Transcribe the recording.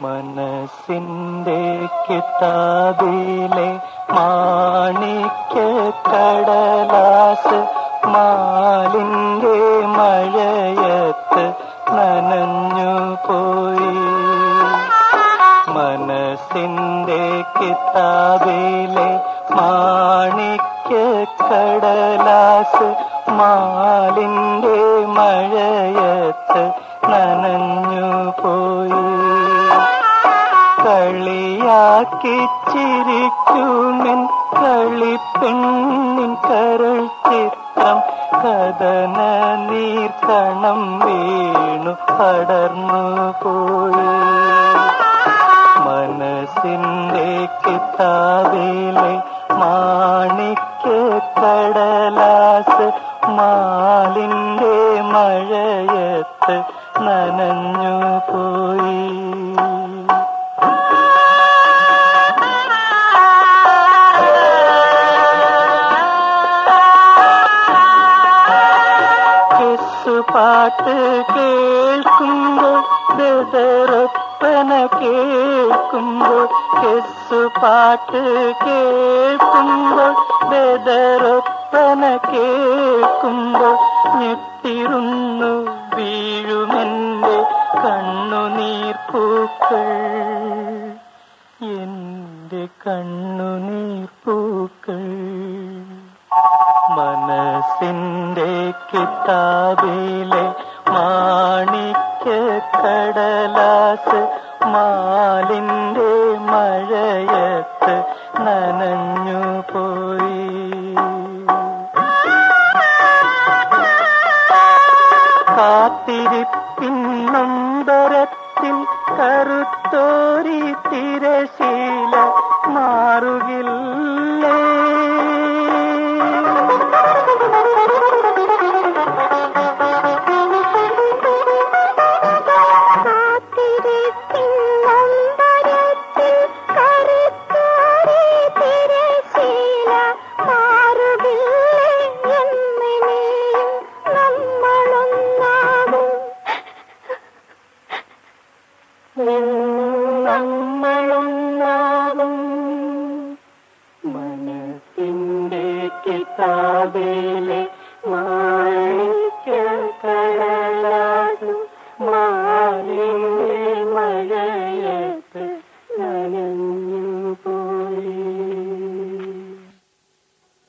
മനസ്സിന്റെ കിതാബിലെ മാണിക്യ കടലാസ് മാലിന്റെ മഴയത്ത് നനഞ്ഞു പോയി. മനസ്സിന്റെ കിതാബിലെ മാണിക്യ കടലാസ് മാലിന്റെ മഴയത്ത് നനഞ്ഞു പോയി. ചിരിക്കുമെൻ കളിപ്പെണ്ണിൻ കരൾ ചിത്രം കഥന നീർക്കണം വീണു പടർന്നു പോയി. മനസ്സിന്റെ കിതാബിലെ മാണിക്ക് കടലാസ് മാലിന്റെ മഴയത്ത് നനഞ്ഞു പോയി. പാട്ട് കേൾക്കുമ്പോൾ ബദറൊപ്പന കേൾക്കുമ്പോൾ കെസ് പാട്ട് കേൾക്കുമ്പോൾ ബദറൊപ്പന കേൾക്കുമ്പോൾ ഞെട്ടിരുന്നു വീഴുമെന്റെ കണ്ണുനീർപ്പൂക്കൾ. എന്റെ എന്റെ മനസ്സിന്റെ കിതാബിലെ മാണിക്യ കടലാസ് മാലിന്റെ മഴയത്ത് നനഞ്ഞു പോയി. കാത്തിരിപ്പിൻ നമ്മളൊന്നാകും മനസ്സിന്റെ കിതാബിലെ